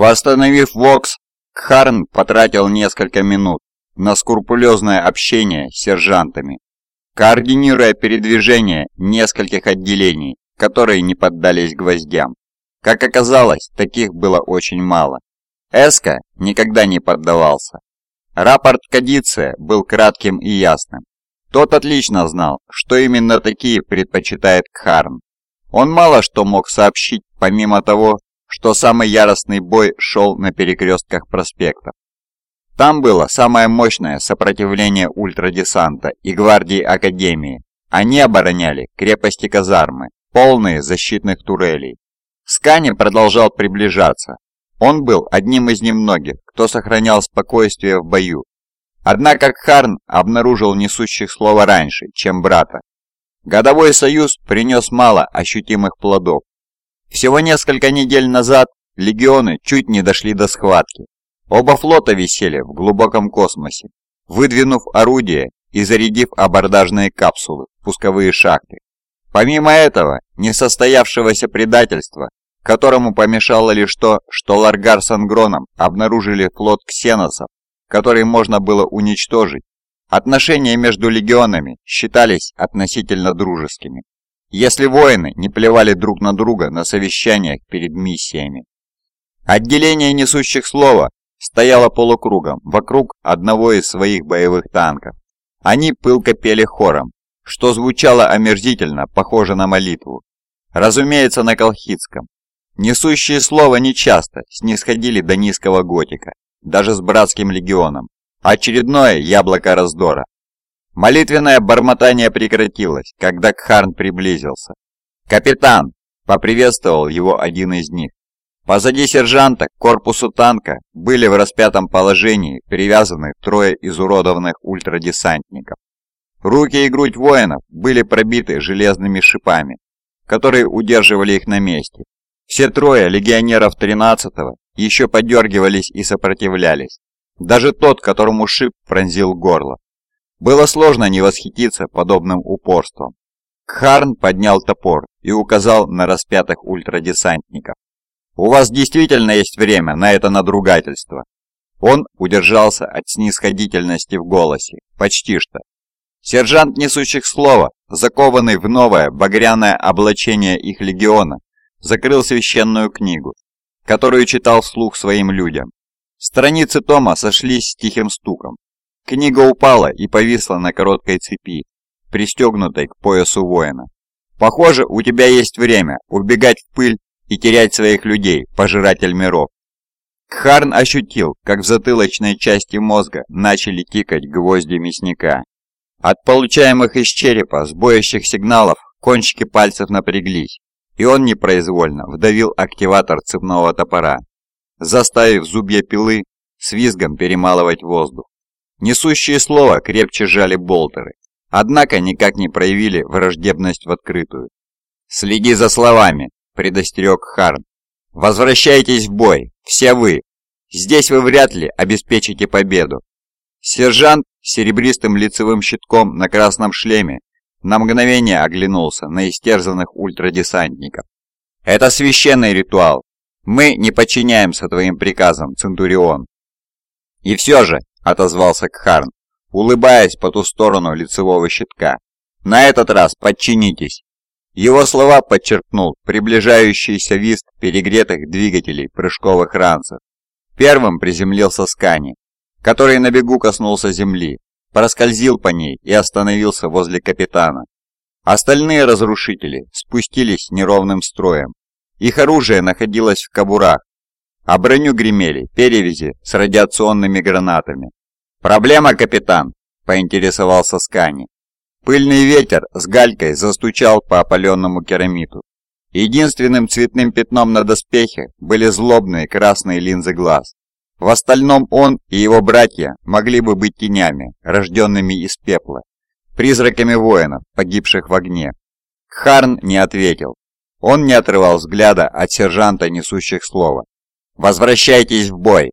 Восстановив Вокс, Кхарн потратил несколько минут на скрупулезное общение с сержантами, координируя передвижение нескольких отделений, которые не поддались гвоздям. Как оказалось, таких было очень мало. Эска никогда не поддавался. Рапорт Кадиция был кратким и ясным. Тот отлично знал, что именно такие предпочитает Кхарн. Он мало что мог сообщить, помимо того, что самый яростный бой шел на перекрестках проспектов. Там было самое мощное сопротивление ультрадесанта и гвардии Академии. Они обороняли крепости казармы, полные защитных турелей. Скани продолжал приближаться. Он был одним из немногих, кто сохранял спокойствие в бою. Однако Харн обнаружил несущих слова раньше, чем брата. Годовой союз принес мало ощутимых плодов. Всего несколько недель назад легионы чуть не дошли до схватки. Оба флота висели в глубоком космосе, выдвинув орудия и зарядив абордажные капсулы пусковые шахты. Помимо этого, несостоявшегося предательства, которому помешало лишь то, что Ларгар с Ангроном обнаружили флот ксеносов, который можно было уничтожить, отношения между легионами считались относительно дружескими если воины не плевали друг на друга на совещаниях перед миссиями. Отделение несущих слова стояло полукругом вокруг одного из своих боевых танков. Они пылко пели хором, что звучало омерзительно, похоже на молитву. Разумеется, на колхидском. Несущие слова нечасто снисходили до низкого готика, даже с братским легионом. Очередное яблоко раздора. Молитвенное бормотание прекратилось, когда Кхарн приблизился. «Капитан!» – поприветствовал его один из них. Позади сержанта к корпусу танка были в распятом положении привязаны трое изуродованных ультрадесантников. Руки и грудь воинов были пробиты железными шипами, которые удерживали их на месте. Все трое легионеров 13-го еще подергивались и сопротивлялись. Даже тот, которому шип пронзил горло. Было сложно не восхититься подобным упорством. Кхарн поднял топор и указал на распятых ультрадесантников. «У вас действительно есть время на это надругательство?» Он удержался от снисходительности в голосе, почти что. Сержант несущих слова, закованный в новое багряное облачение их легиона, закрыл священную книгу, которую читал вслух своим людям. Страницы тома сошлись с тихим стуком, Книга упала и повисла на короткой цепи, пристегнутой к поясу воина. «Похоже, у тебя есть время убегать в пыль и терять своих людей, пожиратель миров». Кхарн ощутил, как в затылочной части мозга начали тикать гвозди мясника. От получаемых из черепа сбоящих сигналов кончики пальцев напряглись, и он непроизвольно вдавил активатор цепного топора, заставив зубья пилы с визгом перемалывать воздух. Несущие слово крепче сжали болтеры, однако никак не проявили враждебность в открытую. «Следи за словами», — предостерег Харн. «Возвращайтесь в бой, все вы. Здесь вы вряд ли обеспечите победу». Сержант с серебристым лицевым щитком на красном шлеме на мгновение оглянулся на истерзанных ультрадесантников. «Это священный ритуал. Мы не подчиняемся твоим приказам, Центурион». «И все же, — отозвался Кхарн, улыбаясь по ту сторону лицевого щитка. «На этот раз подчинитесь!» Его слова подчеркнул приближающийся визг перегретых двигателей прыжковых ранцев. Первым приземлился Скани, который на бегу коснулся земли, проскользил по ней и остановился возле капитана. Остальные разрушители спустились неровным строем. Их оружие находилось в кобурах, а броню гремели перевязи с радиационными гранатами. «Проблема, капитан?» – поинтересовался Скани. Пыльный ветер с галькой застучал по опаленному керамиту. Единственным цветным пятном на доспехе были злобные красные линзы глаз. В остальном он и его братья могли бы быть тенями, рожденными из пепла, призраками воинов, погибших в огне. Харн не ответил. Он не отрывал взгляда от сержанта, несущих слова. Возвращайтесь в бой!»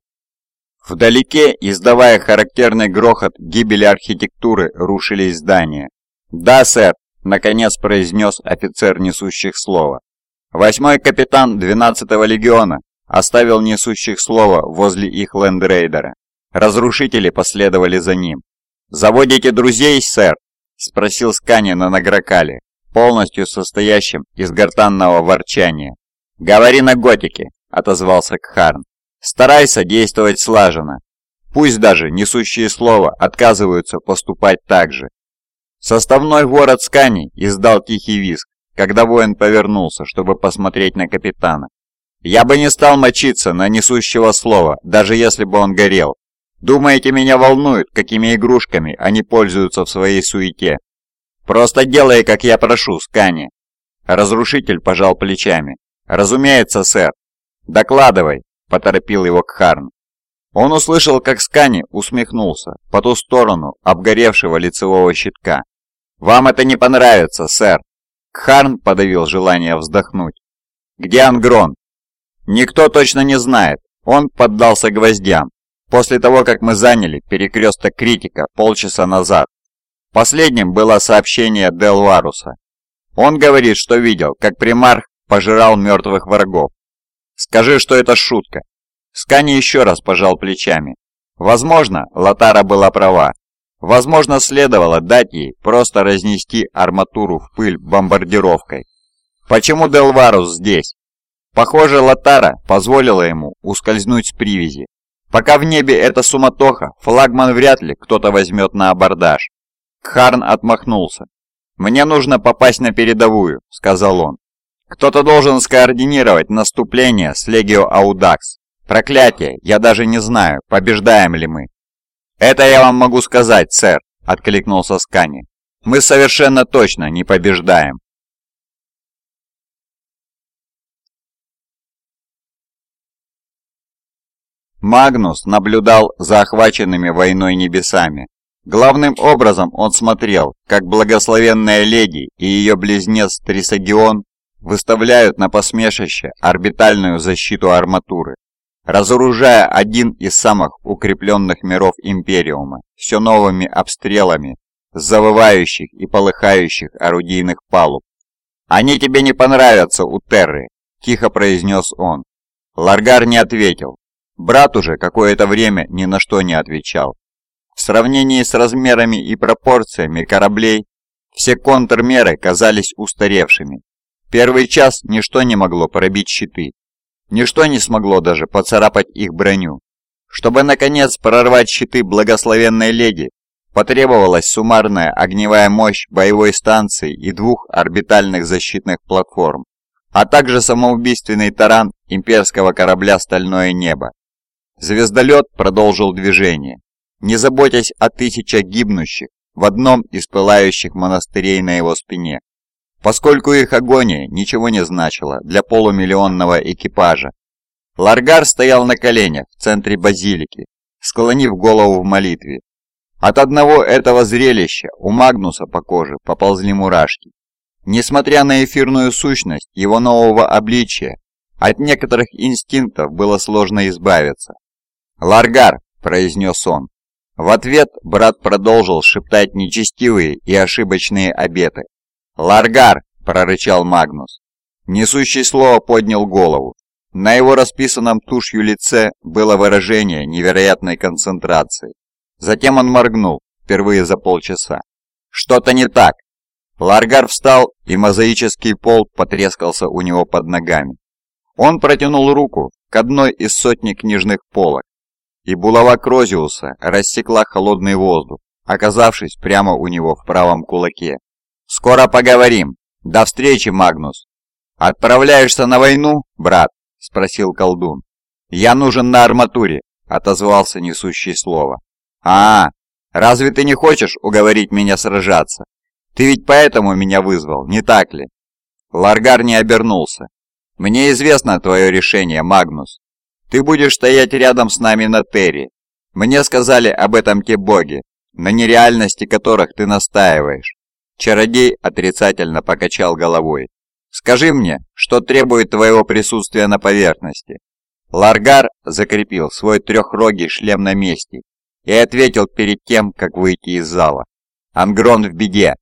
Вдалеке, издавая характерный грохот гибели архитектуры, рушились здания. «Да, сэр!» – наконец произнес офицер несущих слова. «Восьмой капитан 12-го легиона», оставил несущих слова возле их лендрейдера. Разрушители последовали за ним. «Заводите друзей, сэр?» – спросил Скани на Награкале, полностью состоящим из гортанного ворчания. «Говори на готике», – отозвался Кхарн. «Старайся действовать слаженно. Пусть даже несущие слова отказываются поступать так же». Составной ворот Скани издал тихий визг, когда воин повернулся, чтобы посмотреть на капитана. «Я бы не стал мочиться на несущего слова, даже если бы он горел. Думаете, меня волнует, какими игрушками они пользуются в своей суете? Просто делай, как я прошу, Скани». Разрушитель пожал плечами. «Разумеется, сэр». «Докладывай», — поторопил его Кхарн. Он услышал, как Скани усмехнулся по ту сторону обгоревшего лицевого щитка. «Вам это не понравится, сэр!» Кхарн подавил желание вздохнуть. «Где Ангрон?» «Никто точно не знает. Он поддался гвоздям. После того, как мы заняли перекресток критика полчаса назад. Последним было сообщение Делваруса. Он говорит, что видел, как примарх пожирал мертвых врагов. Скажи, что это шутка. Скани еще раз пожал плечами. Возможно, Латара была права. Возможно, следовало дать ей просто разнести арматуру в пыль бомбардировкой. Почему Делварус здесь? Похоже, Латара позволила ему ускользнуть с привязи. Пока в небе эта суматоха, флагман вряд ли кто-то возьмет на абордаж. Кхарн отмахнулся. «Мне нужно попасть на передовую», — сказал он. «Кто-то должен скоординировать наступление с Легио Аудакс. Проклятие, я даже не знаю, побеждаем ли мы». «Это я вам могу сказать, сэр», — откликнулся Скани. «Мы совершенно точно не побеждаем». Магнус наблюдал за охваченными войной небесами. Главным образом он смотрел, как благословенная леди и ее близнец Трисагион выставляют на посмешище орбитальную защиту арматуры, разоружая один из самых укрепленных миров Империума все новыми обстрелами завывающих и полыхающих орудийных палуб. «Они тебе не понравятся, у Терры», – тихо произнес он. Ларгар не ответил. Брат уже какое-то время ни на что не отвечал. В сравнении с размерами и пропорциями кораблей, все контрмеры казались устаревшими. Первый час ничто не могло пробить щиты. Ничто не смогло даже поцарапать их броню. Чтобы наконец прорвать щиты благословенной леди, потребовалась суммарная огневая мощь боевой станции и двух орбитальных защитных платформ, а также самоубийственный таран имперского корабля «Стальное небо». Звездолет продолжил движение не заботясь о тысячах гибнущих в одном из пылающих монастырей на его спине, поскольку их агония ничего не значила для полумиллионного экипажа. Ларгар стоял на коленях в центре базилики, склонив голову в молитве. От одного этого зрелища у Магнуса по коже поползли мурашки. Несмотря на эфирную сущность его нового обличия, от некоторых инстинктов было сложно избавиться. «Ларгар!» – произнес он. В ответ брат продолжил шептать нечестивые и ошибочные обеты. «Ларгар!» – прорычал Магнус. Несущий слово поднял голову. На его расписанном тушью лице было выражение невероятной концентрации. Затем он моргнул, впервые за полчаса. «Что-то не так!» Ларгар встал, и мозаический пол потрескался у него под ногами. Он протянул руку к одной из сотни книжных полок и булава Крозиуса рассекла холодный воздух, оказавшись прямо у него в правом кулаке. «Скоро поговорим. До встречи, Магнус!» «Отправляешься на войну, брат?» – спросил колдун. «Я нужен на арматуре», – отозвался несущий слово. «А, разве ты не хочешь уговорить меня сражаться? Ты ведь поэтому меня вызвал, не так ли?» Ларгар не обернулся. «Мне известно твое решение, Магнус. Ты будешь стоять рядом с нами на Терри. Мне сказали об этом те боги, на нереальности которых ты настаиваешь». Чародей отрицательно покачал головой. «Скажи мне, что требует твоего присутствия на поверхности?» Ларгар закрепил свой трехрогий шлем на месте и ответил перед тем, как выйти из зала. «Ангрон в беде.